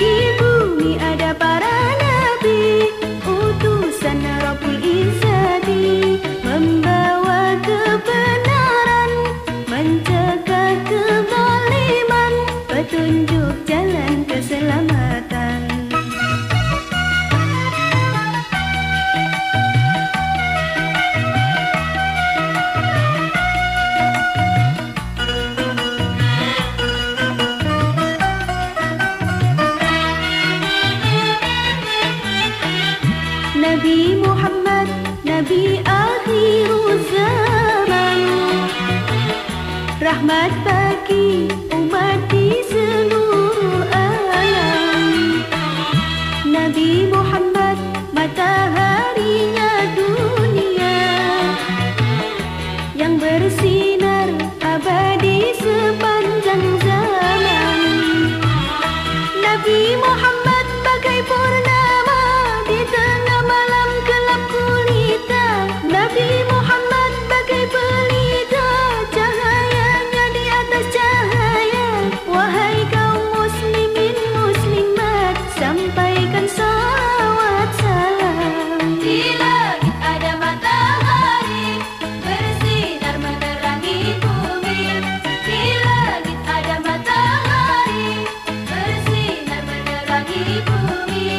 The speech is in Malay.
đi bước Nabi Muhammad Nabi akhir zaman. Rahmat bagi umat di seluruh alam. Nabi Muhammad mataharinya dunia. Yang bersama ಭೂಮಿ